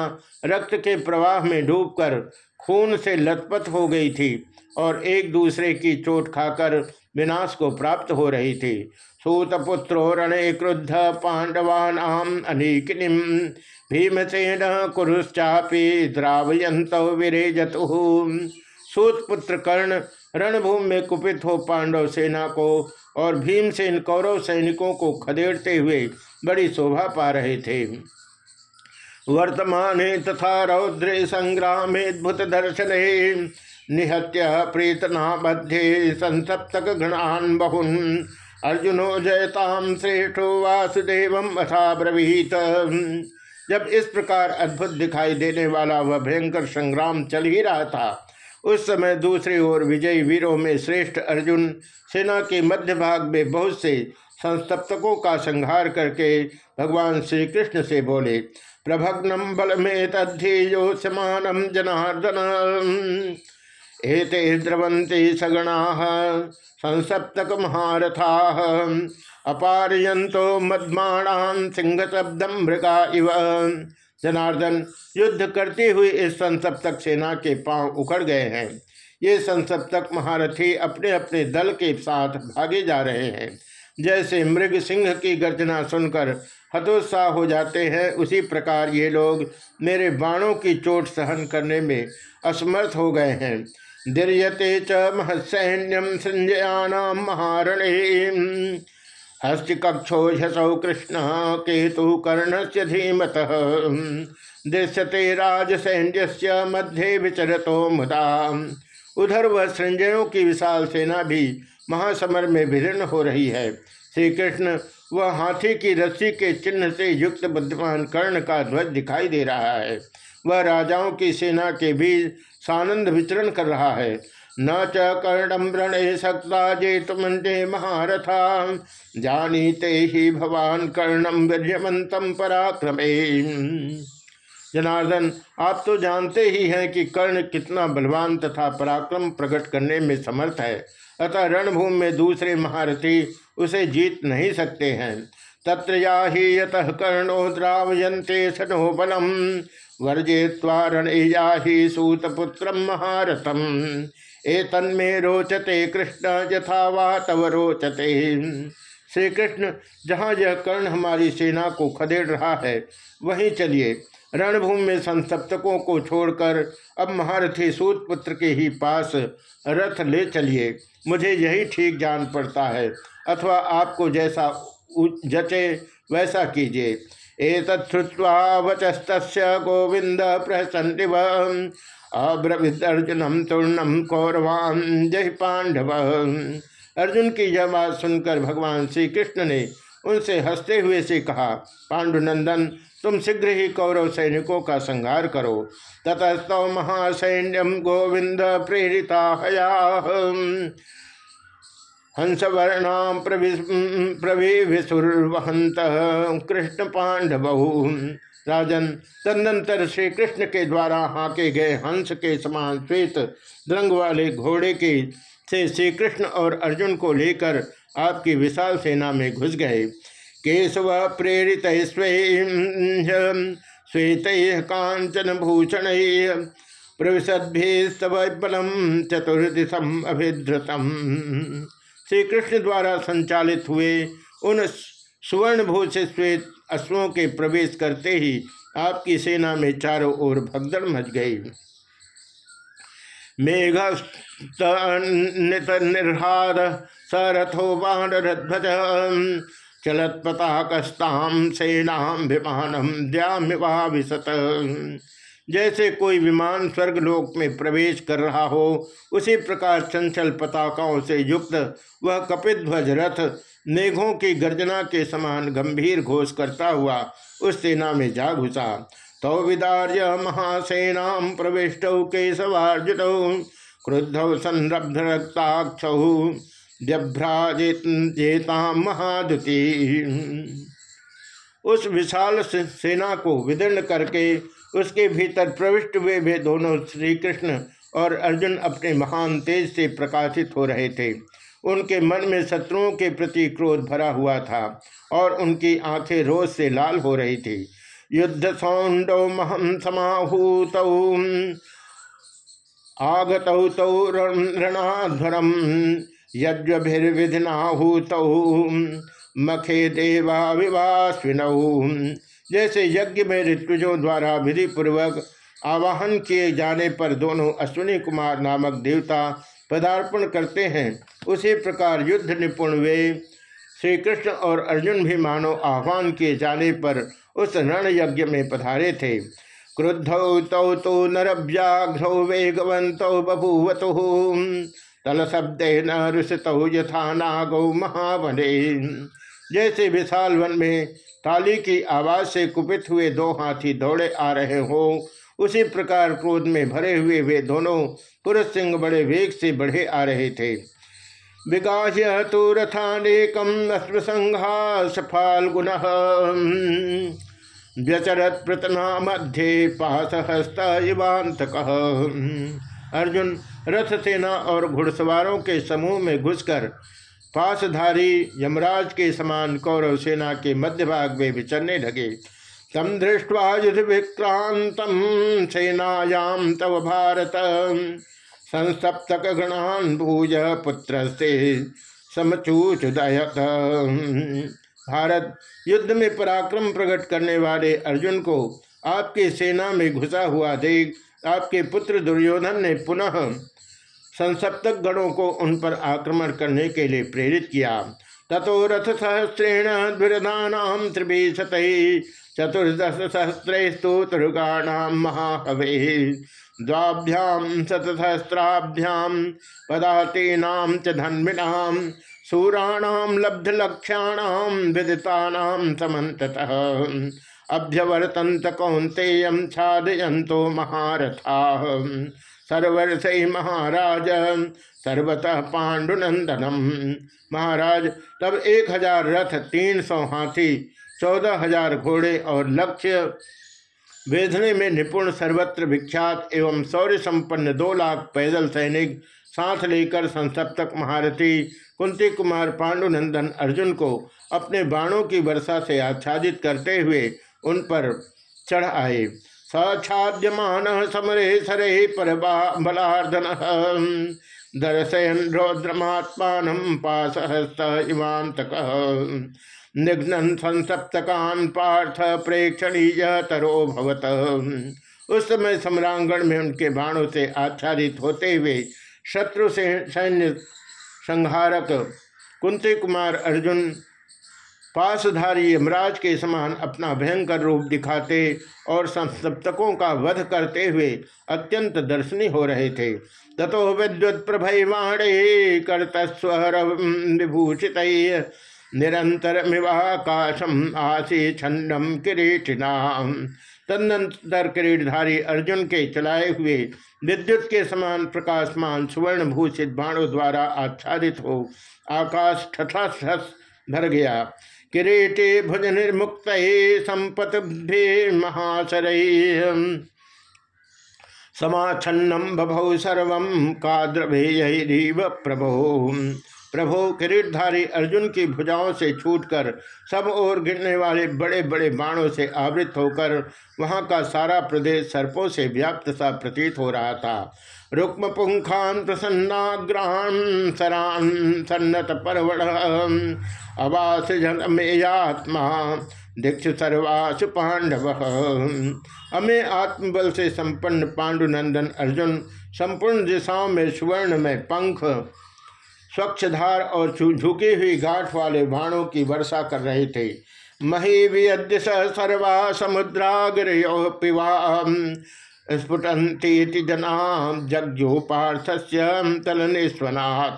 रक्त के प्रवाह में डूबकर खून से लथपथ हो गई थी और एक दूसरे की चोट खाकर विनाश को प्राप्त हो रही थी। सूतपुत्रो रणे क्रुद्ध पांडवान अनेकिनीम भीमसेन कुरुश्चापी द्रावयंत विरेजतु। सूतपुत्र कर्ण रणभूमि में कुपित हो पांडव सेना को और भीमसेन कौरव सैनिकों को खदेड़ते हुए बड़ी शोभा पा रहे थे। वर्तमान तथा रौद्र संग्राम अद्भुत दर्शन निहत्य प्रीतना मध्य संसप्तक गणान बहुन। अर्जुनो जयताम श्रेष्ठो वासुदेव अथा ब्रवीत जब इस प्रकार अद्भुत दिखाई देने वाला वह भयंकर संग्राम चल ही रहा था, उस समय दूसरी ओर विजयी वीरों में श्रेष्ठ अर्जुन सेना के मध्य भाग में बहुत से संस्तप्तकों का संहार करके भगवान श्री कृष्ण से बोले प्रभग्नम बल में तद्धेयो समान जनार्दन। एते द्रवंती सगणा संसप्तक महारथा अपारयंतो मदमाणान सिंह शब्दम मृगा इव। जनार्दन, युद्ध करते हुए इस संसप्तक सेना के पाँव उखड़ गए हैं। ये संसप्तक महारथी अपने अपने दल के साथ भागे जा रहे हैं। जैसे मृग सिंह की गर्जना सुनकर हतोत्साह हो जाते हैं, उसी प्रकार ये लोग मेरे बाणों की चोट सहन करने में असमर्थ हो गए हैं। दीर्यते च महसैन्यम संजयानाम महारणे हस्तिकक्षो झसौ कृष्ण केतु कर्ण से धीमत। दृश्यते राजसैन्य मध्य विचरतो मुदा। उधर वह संजयों की विशाल सेना भी महासमर में विभिन्न हो रही है। श्री कृष्ण वह हाथी की रस्सी के चिन्ह से युक्त बुद्धिमान कर्ण का ध्वज दिखाई दे रहा है। वह राजाओं की सेना के बीच सानंद विचरण कर रहा है। न च कर्णम रण सक्ता जेतुमंडे महारथा जानीते ही भवान कर्णम वीरमंतम पराक्रमे जनार्दन, आप तो जानते ही हैं कि कर्ण कितना बलवान तथा पराक्रम प्रकट करने में समर्थ है। अतः रणभूमि में दूसरे महारथी उसे जीत नहीं सकते हैं। तत्र यत कर्णो द्रावयंते सनो बलम। वर्जे सूतपुत्र महारथम। ए तन्मे रोचते कृष्ण यथा वा तव रोचते। श्री कृष्ण जहाँ यह कर्ण हमारी सेना को खदेड़ रहा है, वहीं चलिए। रणभूमि में संसप्तकों को छोड़कर अब महारथी सूत पुत्र के ही पास रथ ले चलिए। मुझे यही ठीक जान पड़ता है, अथवा आपको जैसा जचे वैसा कीजिए। एतत्वा वचस्त गोविंद प्रसन्निव। अब्रविदर्जुनम तूर्णम कौरवान। जय पांडव। अर्जुन की यह बात सुनकर भगवान श्री कृष्ण ने उनसे हँसते हुए से कहा, पांडुनंदन तुम शीघ्र ही कौरव सैनिकों का संहार करो। ततस्तव महासैन्यम गोविंद प्रेरिता हया। हंसवर्णा प्रभिसुर्वहंत कृष्ण पांडव। राजन तदनंतर श्री कृष्ण के द्वारा हाके गए हंस के समान श्वेत द्रंग वाले घोड़े के से श्री कृष्ण और अर्जुन को लेकर आपकी विशाल सेना में घुस गए। केशव प्रेरित श्वेत कांचन भूषण प्रविशद्भिस्तवलम चतुर्दिशम अभिधृतम श्री कृष्ण द्वारा संचालित हुए उन सुवर्ण भूषित श्वेत अश्वों के प्रवेश करते ही आपकी सेना में चारों ओर भगदड़ मच गई। मेघ निर्हार सरथो बाणरध्वज चलत पताकस्ताम सेनाम विमानम द्यामिवाभिशत जैसे कोई विमान स्वर्गलोक में प्रवेश कर रहा हो, उसी प्रकार चंचल पताकाओं से युक्त वह कपित ध्वज रथ मेघों की गर्जना के समान गंभीर घोष करता हुआ उस सेना में जा घुसा। तो विदार्य महासेना प्रविष्ट केशवार्जुत, क्रुद्ध संरब्ध रक्ताक्ष महादुति उस विशाल सेना को विदीर्ण करके उसके भीतर प्रविष्ट हुए वे दोनों श्री कृष्ण और अर्जुन अपने महान तेज से प्रकाशित हो रहे थे। उनके मन में शत्रुओं के प्रति क्रोध भरा हुआ था और उनकी आँखें रोज से लाल हो रही थी। युद्ध सौंडो महम समाहूत। आगत तौ यज्ञभिर्विधिनाहूत मखे देवा विवास्विनऊ जैसे यज्ञ में ऋतुजों द्वारा विधि पूर्वक आवाहन किए जाने पर दोनों अश्विनी कुमार नामक देवता पदार्पण करते हैं, उसी प्रकार युद्ध निपुण वे श्री कृष्ण और अर्जुन भी मानो आह्वान किए जाने पर उस रण यज्ञ में पधारे थे। क्रुद्धौ तौ तो नरव्याघ्रौ वेगवंतौ बभूवतु। तल शब्द न ऋषतौ यथा नागौ महावने जैसे विशाल वन में ताली की आवाज़ से कुपित हुए दो हाथी दौड़े आ रहे हो, उसी प्रकार क्रोध में भरे हुए वे दोनों पुरुष सिंह बड़े वेग से बढ़े आ रहे थे। विकास्य तो रथानेकम अश्वसंघास फाल्गुन। व्यचरत प्रतना मध्य पास हस्त अर्जुन रथ सेना और घुड़सवारों के समूह में घुसकर पासधारी यमराज के समान कौरव सेना के मध्य भाग में विचरने लगे। तम दृष्टवा युद्ध विक्रांत सेनायाम तव भारत। संसप्तक गणान भूज पुत्र से समचूचुदयत भारत युद्ध में पराक्रम प्रकट करने वाले अर्जुन को आपकी सेना में घुसा हुआ देख आपके पुत्र दुर्योधन ने पुनः संसप्तक गणों को उन पर आक्रमण करने के लिए प्रेरित किया। ततो रथ सहस्रेण द्विरदानाम त्रिभीशत चतुर्दश सहस्रेस्तु तुर्गाणाम महाहवे। द्वाभ्याम शतसहस्राभ्याम पदातीनाम च धन्विनाम सूराणाम लब्धलक्षाणाम विदितानाम समन्ततः। अभ्यवर्तंत कौंतेय छादयंतो महारथा। सर्वर्ष महाराज, सर्वतः पांडुनंदनम महाराज, तब एक हज़ार रथ, तीन सौ हाथी, चौदह हज़ार घोड़े और लक्ष्य वेधने में निपुण सर्वत्र विख्यात एवं शौर्य संपन्न दो लाख पैदल सैनिक साथ लेकर संसप्तक महारथी कुंती कुमार पांडुनंदन अर्जुन को अपने बाणों की वर्षा से आच्छादित करते हुए उन पर चढ़ आए। सछाद्यमान समरे सरे पर बलार्दन दर्शयन रौद्रमात्मान पासहस्त इवांतक निघ्न संसप्तकान पार्थ प्रेक्षणीय तरो उस समय सम्रांगण में उनके बाणों से आच्छादित होते हुए शत्रु से सैन्य संहारक कुंती कुमार अर्जुन पासधारी यमराज के समान अपना भयंकर रूप दिखाते और संसप्तकों का वध करते हुए अत्यंत दर्शनीय हो रहे थे। तथो विद्युत प्रभयवाणे कर्तस्वर विभूषित निरंतर मिवाकाशम आशी छन्नम किरीटिना तदनंतर किरीटधारी अर्जुन के चलाए हुए विद्युत के समान प्रकाशमान सुवर्ण भूषित बाणों द्वारा आच्छादित हो आकाश ठठा भर गया। किरीटे भुज निर्मुक्त संपत महाशर समाच्छन्नम बभौ सर्व काद्रभेयरीव प्रभो। प्रभो किरीटधारी अर्जुन की भुजाओं से छूटकर, सब ओर गिरने वाले बड़े बड़े बाणों से आवृत होकर, वहाँ का सारा प्रदेश सर्पों से व्याप्त सा प्रतीत हो रहा था। रुक्म पुंखान प्रसन्नाग्रान सरान सन्नत परवड़। अवास जनमेयात्मा दीक्ष सर्वासु पांडव। अमे आत्मबल से संपन्न पांडुनंदन अर्जुन संपूर्ण दिशाओं में सुवर्ण में पंख, स्वच्छधार और झुकी हुई गांठ वाले बाणों की वर्षा कर रहे थे। मही विद्य सर्वा समुद्राग्रयो पिवा स्फुटंती जना जग्यो पार्थस्य तलनेश्वनाथ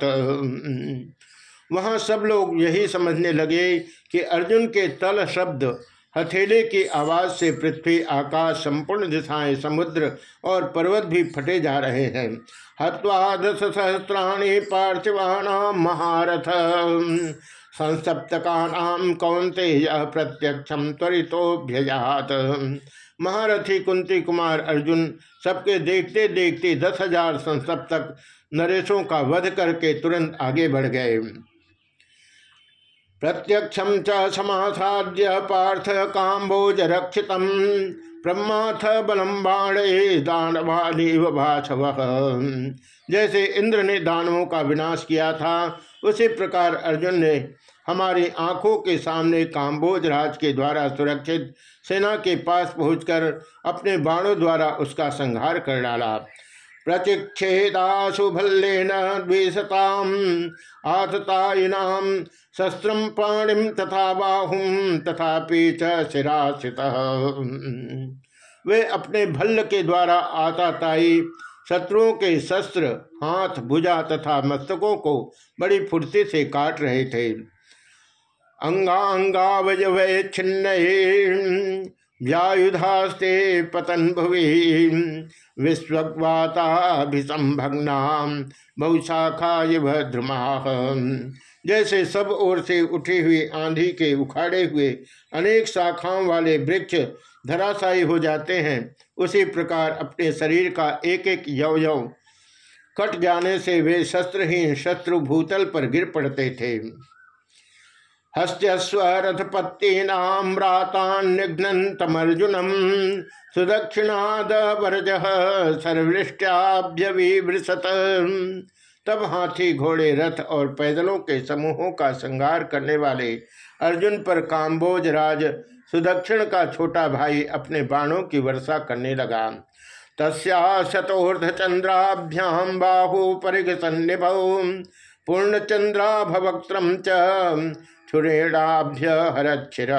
वहाँ सब लोग यही समझने लगे कि अर्जुन के तल शब्द, हथेले की आवाज़ से पृथ्वी, आकाश संपूर्ण दिशाएँ, समुद्र और पर्वत भी फटे जा रहे हैं। हत्वादश सहस्राणी पार्थिवाणाम महारथ। संसप्तकानाम कौनते यह प्रत्यक्षम त्वरितोभ्यजात महारथी कुंती कुमार अर्जुन सबके देखते देखते दस हज़ार संसप्तक नरेशों का वध करके तुरंत आगे बढ़ गए। प्रत्यक्षम च समासाद्य पार्थ काम्बोज रक्षित ब्रह्माथ बलम बाणे दानवालीव भाषव। जैसे इंद्र ने दानवों का विनाश किया था, उसी प्रकार अर्जुन ने हमारी आँखों के सामने काम्बोज राज के द्वारा सुरक्षित सेना के पास पहुंचकर अपने बाणों द्वारा उसका संहार कर डाला। प्रचिक्षेदाशु भल्लेन द्विशताम आततायिनाम शस्त्रम पाणिम तथा बाहुम तथा वे अपने भल्ल के द्वारा आताताई शत्रुओं के शस्त्र, हाथ, भुजा तथा मस्तकों को बड़ी फुर्ती से काट रहे थे। अंगांगावज वै छिन्न व्यायुधास्ते पतन भुवि विश्ववाताभिसंभग्ना बहुशाखा ध्रुमा जैसे सब ओर से उठी हुई आंधी के उखाड़े हुए अनेक शाखाओं वाले वृक्ष धराशायी हो जाते हैं, उसी प्रकार अपने शरीर का एक एक यव यव कट जाने से वे शस्त्रहीन शत्रु भूतल पर गिर पड़ते थे। हस्त्यस्वरथपत्तीनाम्रातान्निघ्नतमर्जुनम सुदक्षिणाद वर्ज सर्वृष्ट्याभ्यविवृसत तब हाथी, घोड़े, रथ और पैदलों के समूहों का संगार करने वाले अर्जुन पर काम्बोज राज सुदक्षिण का छोटा भाई अपने बाणों की वर्षा करने लगा। तस्या शतोर्ध चंद्राभ्याम बाहु परिघ सन्निभ पूर्ण चंद्राभवक्त्रम हरच्छिर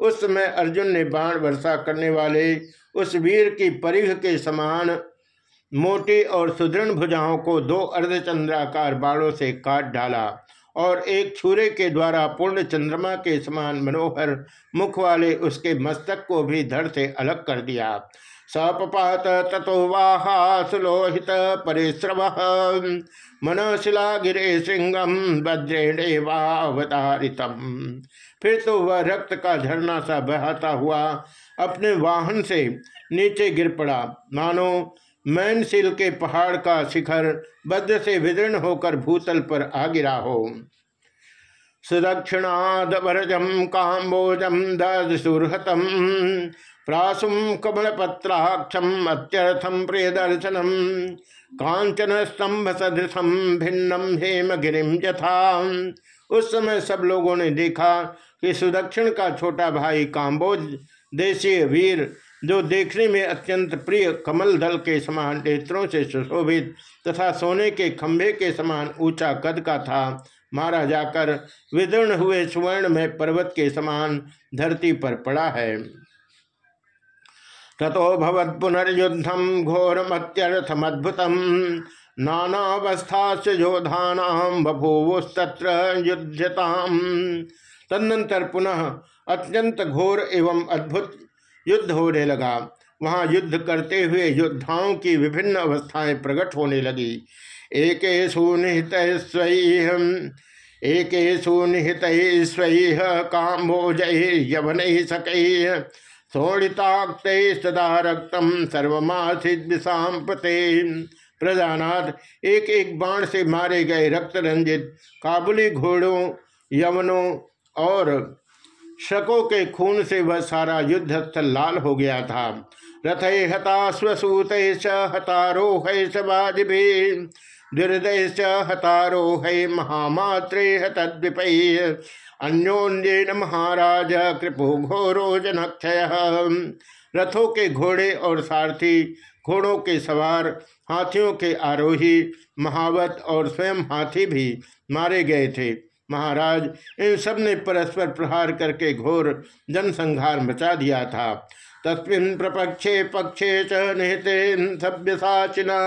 उस समय अर्जुन ने बाण वर्षा करने वाले उस वीर की परिघ के समान मोटी और सुदृढ़ भुजाओं को दो अर्धचंद्राकार बाणों से काट डाला और एक छुरे के द्वारा पूर्ण चंद्रमा के समान मनोहर मुख वाले उसके मस्तक को भी धड़ से अलग कर दिया। सपपात ततो वाहा सुलोहित परिश्रव मनशिला गिरे सिंगम वज्रेणेवावतारितम फिर तो वह रक्त का झरना सा बहाता हुआ अपने वाहन से नीचे गिर पड़ा। मानो मैनशील के पहाड़ का शिखर बद्र से विदीर्ण होकर भूतल पर आ गिरा हो। सुदक्षिणादरजम काम्बोजम दर्हतम प्रासुम कमल पत्राक्षम अत्यर्थम प्रिय दर्शनम कांचन स्तंभ सदृशम भिन्नम हेम गिरिम यथा। उस समय सब लोगों ने देखा कि सुदक्षिण का छोटा भाई काम्बोज, देशीय वीर, जो देखने में अत्यंत प्रिय कमल दल के समान नेत्रों से सुशोभित तथा सोने के खंभे के समान ऊँचा कद का था, मारा जाकर विदीर्ण हुए सुवर्ण में पर्वत के समान धरती पर पड़ा है। तथो भवत पुनर्युद्धम नानावस्था से योधानाम बभूवस्तत्र युद्धताम तदनंतर पुनः अत्यंत घोर एवं अद्भुत युद्ध होने लगा। वहाँ युद्ध करते हुए योद्धाओं की विभिन्न अवस्थाएँ प्रकट होने लगी। एक सुनिहित एक सुनिहित स्वैह काम्भोज यवन सक सदा रक्तम सर्वमासिदिशापते प्रजानाथ एक एक बाण से मारे गए रक्त रंजित काबुली घोड़ों, यवनों और शकों के खून से वह सारा युद्ध स्थल लाल हो गया था। रथ हता स्वसूत हतारोह सबाजभे दुर्दय हतारोह महामात्रे हतद्विपय अन्योन्यन महाराज कृपो घोरो जनक्षय रथों के घोड़े और सारथी, घोड़ों के सवार, हाथियों के आरोही, महावत और स्वयं हाथी भी मारे गए थे। महाराज, इन सबने परस्पर प्रहार करके घोर जनसंहार मचा दिया था। तस्मिन प्रपक्षे पक्षे च निहते सभ्यसाचिना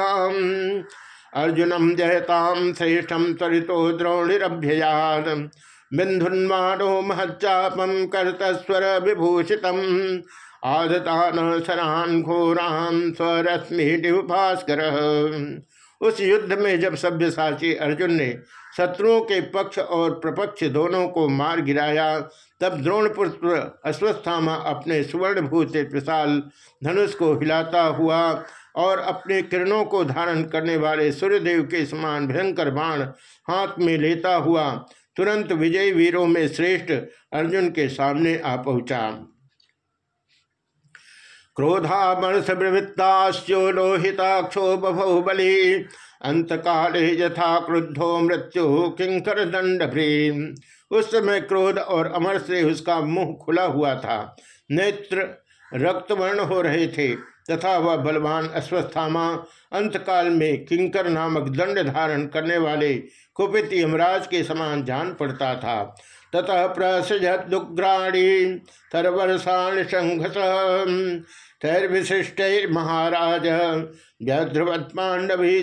अर्जुनम जयताम श्रेष्ठम त्वरितो द्रोणिभ्ययाद बिंधुन्मानो महच्चापम कर्तस्वर विभूषित आदतान सरान घोरान स्वरश्मि भास्कर उस युद्ध में जब सभ्यसाची अर्जुन ने शत्रुओं के पक्ष और प्रपक्ष दोनों को मार गिराया, तब द्रोणपुत्र अश्वस्थामा अपने सुवर्णभूत विशाल धनुष को हिलाता हुआ और अपने किरणों को धारण करने वाले सूर्यदेव के समान भयंकर बाण हाथ में लेता हुआ तुरंत विजयी वीरों में श्रेष्ठ अर्जुन के सामने आ पहुँचा। क्रोधामर्ष प्रवृत्ताश्चो लोहिताक्षो बभौ बलि अंत काले यथा क्रुद्धो मृत्यु किंकर दंड उस समय क्रोध और अमर से उसका मुँह खुला हुआ था, नेत्र रक्तवर्ण हो रहे थे। तथा वह बलवान अश्वस्थामा अंतकाल में किंकर नामक दंड धारण करने वाले कुपित यमराज के समान जान पड़ता था। ततः प्रसजत दुग्राणी थरवर्षाण संघस तैर्विशिष्ट महाराज ध्रुवत पांडवी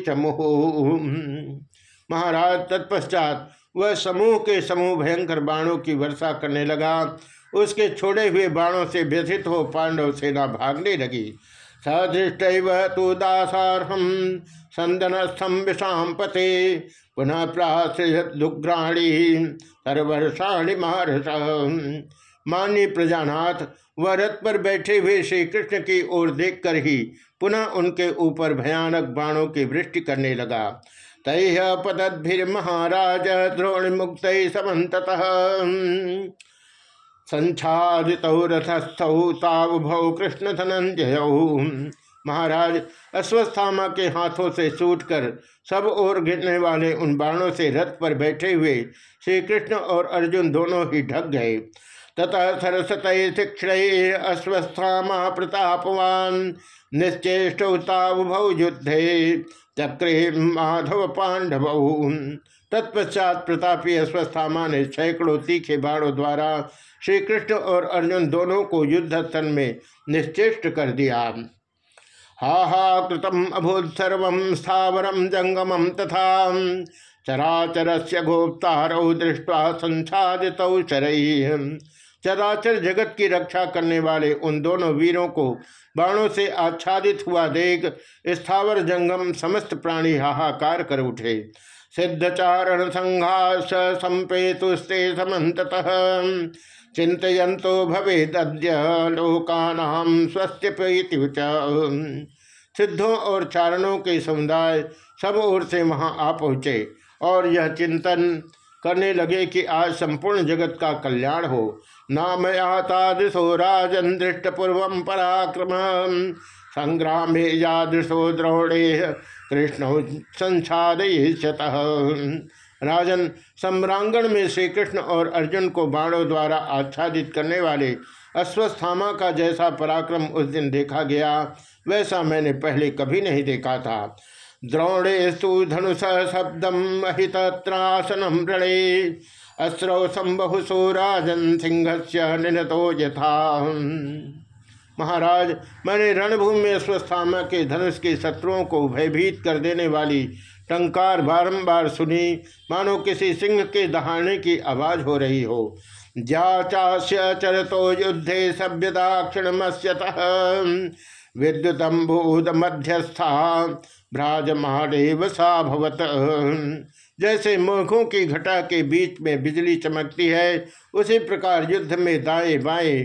महाराज तत्पश्चात वह समूह के समूह भयंकर बाणों की वर्षा करने लगा। उसके छोड़े हुए बाणों से व्यथित हो पांडव सेना भागने लगी। सदृष्ट तो दासारहम संदनस्थम विषाम पते। पुनः प्रासुग्राणी सर्वर्षाणी महारस मान्य प्रजानाथ वह रथ पर बैठे हुए श्री कृष्ण की ओर देखकर ही पुनः उनके ऊपर भयानक बाणों की वृष्टि करने लगा। तय पदद्भिर महाराज द्रोण मुक्त समत संछादित रथस्थ तावभौ कृष्ण धनंजय महाराज, अश्वस्थामा के हाथों से कर सब ओर गिरने वाले उन बाणों से रथ पर बैठे हुए श्री कृष्ण और अर्जुन दोनों ही ढक गए। तथा सरसत शिक्षण अश्वस्थामा प्रतापवान। निश्चेष्टुताभौ युद्धे चक्रे माधव पांडव। तत्पश्चात प्रतापी अश्वस्थामा ने सैकड़ों तीखे बाणों द्वारा श्री कृष्ण और अर्जुन दोनों को युद्ध स्थल में निश्चेष्ट कर दिया। हा हा कृतम अभूत सर्व स्थावरम जंगमम तथा चराचर से गोप्तारौ संसादित चराचर जगत की रक्षा करने वाले उन दोनों वीरों को बाणों से आच्छादित हुआ देख स्थावर जंगम समस्त प्राणी हाहाकार कर उठे। सिद्धचारण संघास संपेतुस्ते समत चिंतो भवेद्य लोकानाम स्वस्थ सिद्धों और चारणों के समुदाय सब ओर से वहाँ आ पहुँचे और यह चिंतन करने लगे कि आज संपूर्ण जगत का कल्याण हो। नाम आता दिशो राजन दृष्ट पूर्व पराक्रम। संग्राम यादृशो द्रोणे, कृष्ण संसाद राजन सम्रांगण में श्री कृष्ण और अर्जुन को बाणों द्वारा आच्छादित करने वाले अश्वस्थामा का जैसा पराक्रम उस दिन देखा गया, वैसा मैंने पहले कभी नहीं देखा था। द्रोणेस्तु धनुष शब्दम अहित्रासनम रणे अस्रौ संबहुसो राजन सिंह से निनतो यथा। महाराज, मैंने रणभूमि में स्वस्थामा के धनुष के शत्रुओं को भयभीत कर देने वाली टंकार बारंबार सुनी, मानो किसी सिंह के दहाने की आवाज़ हो रही हो। ज्याचास्य चरतो युद्धे सभ्यदाक्षिण विद्युतम भूत मध्यस्था भ्राजमाडेव सा भवत। जैसे मोखों की घटा के बीच में बिजली चमकती है, उसी प्रकार युद्ध में दाएँ बाएँ,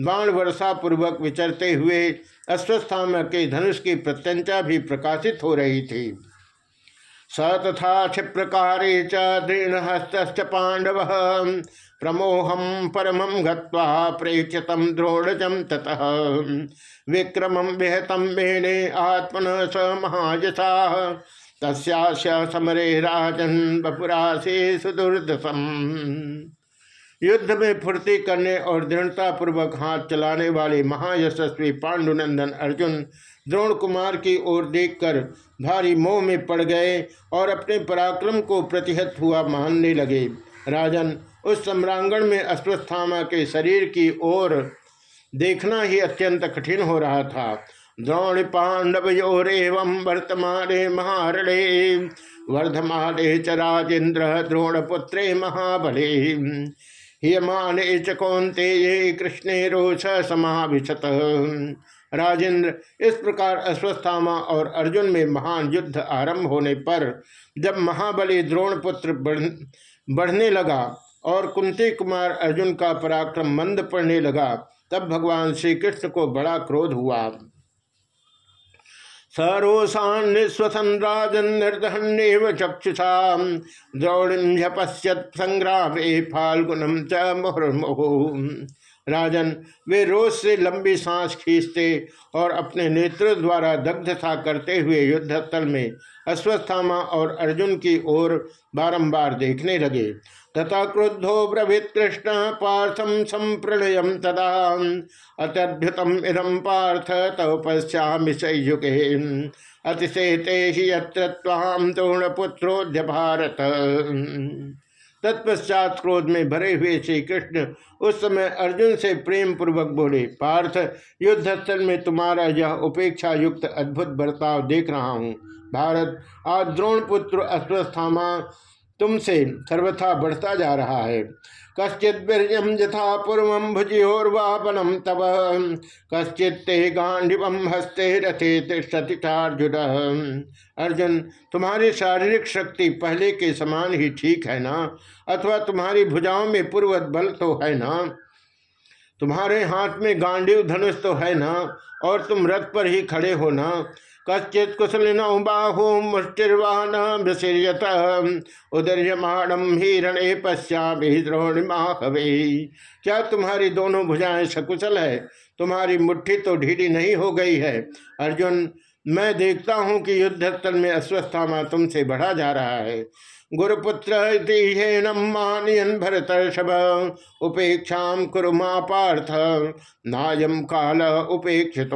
बाण वर्षा पूर्वक विचरते हुए अश्वस्थाम के धनुष की प्रत्यंचा भी प्रकाशित हो रही थी। स तथा क्षिप्रकारे च दृढ़ पांडव प्रमोहम परमम गत्वा प्रेक्षतम द्रोणजम ततः। विक्रमम विहतम मेने आत्मन स महायसा तस्या समरे राजन बपुरासे सुदुर्दसम युद्ध में फुर्ती करने और दृढ़ता पूर्वक हाथ चलाने वाले महायशस्वी पांडुनंदन अर्जुन द्रोण कुमार की ओर देखकर भारी मोह में पड़ गए और अपने पराक्रम को प्रतिहत हुआ मानने लगे। राजन, उस सम्रांगण में अस्वस्थामा के शरीर की ओर देखना ही अत्यंत कठिन हो रहा था। द्रोण पांडवयोर एवं वर्तमान महारणे, वर्धमाने च राजेन्द्र द्रोण पुत्रे महाबले। हियमान च कौंते ये कृष्ण रोष समाभिशत राजेंद्र, इस प्रकार अश्वस्थामा और अर्जुन में महान युद्ध आरंभ होने पर, जब महाबली द्रोण पुत्र बढ़ने लगा और कुंती कुमार अर्जुन का पराक्रम मंद पड़ने लगा, तब भगवान श्री कृष्ण को बड़ा क्रोध हुआ। सरोषान्वसन राजन निर्दहन्व चक्षुषा द्रौड़िपश्यत संग्राम फाल्गुनम च राजन, वे रोज से लंबी सांस खींचते और अपने नेत्र द्वारा दग्ध था करते हुए युद्धस्थल में अश्वस्थामा और अर्जुन की ओर बारंबार देखने लगे। तथा क्रुद्धो ब्रभित कृष्ण पार्थम संप्रणय तदा। अत्यद्भुतम इदम पार्थ तव पश्चामि संयुगे। अतिशेते ही द्रोणपुत्रोध्य भारत। तत्पश्चात क्रोध में भरे हुए श्री कृष्ण उस समय अर्जुन से प्रेम पूर्वक बोले, पार्थ, युद्धस्थल में तुम्हारा यह उपेक्षा युक्त अद्भुत बर्ताव देख रहा हूँ। भारत, आज द्रोण पुत्र अश्वस्थामा तुमसे सर्वथा बढ़ता जा रहा है। कश्चित वीर्यम यथा पूर्व भुजिहोर्वापनम तब कश्चित ते गांडिवम हस्ते रथे तिष्ठतिटार्जुन अर्जुन, तुम्हारी शारीरिक शक्ति पहले के समान ही ठीक है ना? अथवा तुम्हारी भुजाओं में पूर्वत बल तो है ना? तुम्हारे हाथ में गांडीव धनुष तो है ना? और तुम रथ पर ही खड़े हो ना? कश्चित कुशलिनो बाहु मुष्टिर्वान विसीयत। उदर्यमाणम हिरणे पश्यामी द्रोणिमा क्या तुम्हारी दोनों भुजाएँ सकुशल है? तुम्हारी मुट्ठी तो ढीली नहीं हो गई है। अर्जुन, मैं देखता हूँ कि युद्ध स्थल में अस्वस्थामा तुमसे बढ़ा जा रहा है। गुरुपुत्र मानयन भरत उपेक्षा कुरुमा पार्थ नायम काल उपेक्षित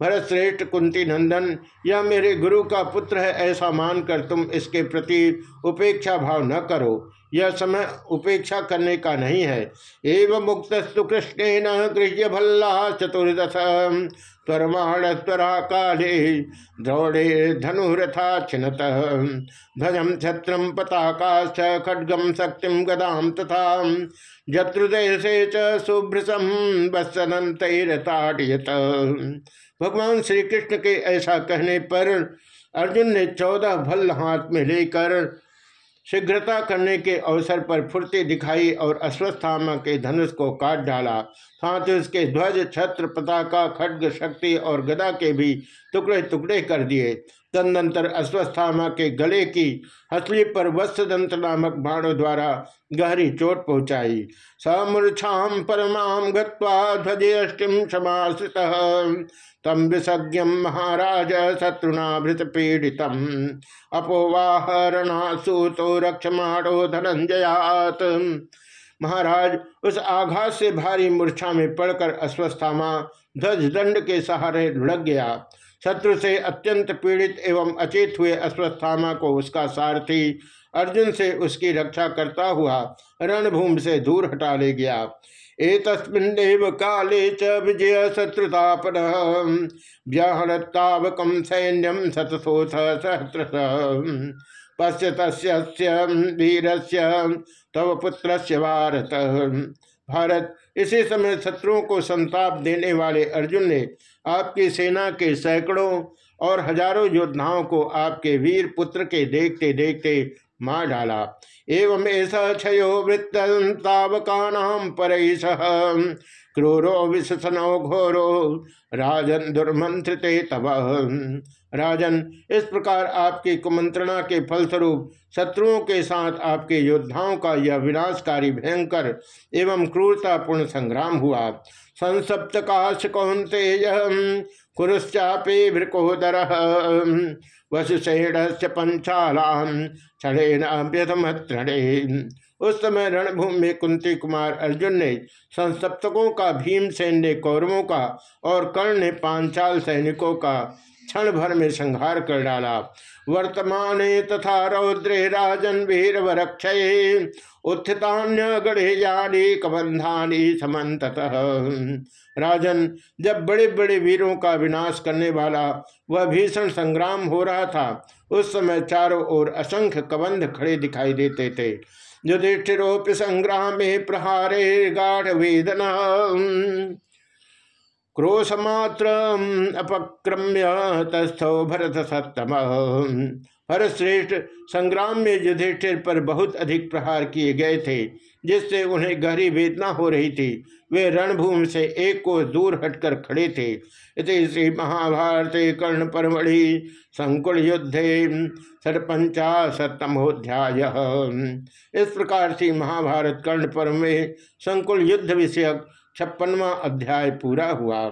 भरत श्रेष्ठ कुंती नंदन, यह मेरे गुरु का पुत्र है ऐसा मानकर तुम इसके प्रति उपेक्षा भाव न करो। यह समय उपेक्षा करने का नहीं है। एवं मुक्तस्तु कृष्ण गृह्य भल्ला चतुर्दश त्वरमाण त्वरा काले द्रौड़े धनुरथा छिनत। ध्वजम छत्रम पताकाश्च खड्गम शक्तिम गदाम तथा जत्रुदय से बसनतरताड़यत भगवान श्री कृष्ण के ऐसा कहने पर अर्जुन ने चौदह भल हाथ में लेकर शीघ्रता करने के अवसर पर फुर्ती दिखाई और अश्वस्थामा के धनुष को काट डाला। साथ ही उसके ध्वज, छत्र, पताका, खड्ग, शक्ति और गदा के भी टुकड़े टुकड़े कर दिए। तदनंतर अश्वस्थामा के गले की हसली पर वत्सदंत नामक बाणों द्वारा गहरी चोट पहुंचाई। समूर्छाम परमाम ध्वजे अष्टिम समाश्रित। तम विसज्ञ महाराज शत्रुनाभृत पीड़ित। अपोवाहरणासूतो रक्षमाणो धनंजयात। महाराज, उस आघात से भारी मूर्छा में पड़कर अश्वस्थामा ध्वज दंड के सहारे लुढ़क गया। शत्रु से अत्यंत पीड़ित एवं अचेत हुए अश्वस्थामा को उसका सारथी अर्जुन से उसकी रक्षा करता हुआ रणभूमि से दूर हटा ले गया। एतस्मिन्नेव काले च शत्रुतापन। व्याहणतावकम सैन्यम शतशोथ सहस्र पश्य वीर तव पुत्र भारत भारत, इसी समय शत्रुओं को संताप देने वाले अर्जुन ने आपकी सेना के सैकड़ों और हज़ारों योद्धाओं को आपके वीर पुत्र के देखते देखते मार डाला। एवं ऐसा क्षयो वृत्तावका पर क्रूरो विशनो घोरो। राजन दुर्मंत्रित तब राजन, इस प्रकार आपकी कुमंत्रणा के फलस्वरूप शत्रुओं के साथ आपके योद्धाओं का यह विनाशकारी भयंकर एवं क्रूरतापूर्ण संग्राम हुआ। संसप्तकाश कौंते कुरुश्चापे भृकोदर। वसुषेण से पंचालाम क्षणेन उस समय रणभूमि में कुंती कुमार अर्जुन ने संसप्तकों का भीमसेन ने कौरवों का और कर्ण ने पांचाल सैनिकों का क्षण भर में संहार कर डाला। वर्तमान तथा रौद्रे राजन वीर वरक्षये उत्थितान्य गढ़े कबंधानी समत राजन, जब बड़े बड़े वीरों का विनाश करने वाला वह भीषण संग्राम हो रहा था, उस समय चारों ओर असंख्य कबंध खड़े दिखाई देते थे। युधिष्ठिरोपि संग्राम प्रहारे गाढ़ वेदना। क्रोशमात्र अपक्रम्य तस्थो भरत सत्तम भरत श्रेष्ठ संग्राम में युधिष्ठिर पर बहुत अधिक प्रहार किए गए थे, जिससे उन्हें गहरी वेदना हो रही थी। वे रणभूमि से एक को दूर हटकर खड़े थे। इस श्री महाभारत कर्ण परमढ़ि संकुल युद्धे सरपंचा सप्तमोध्याय इस प्रकार से महाभारत कर्ण पर्व में संकुल युद्ध विषयक छप्पनवा अध्याय पूरा हुआ।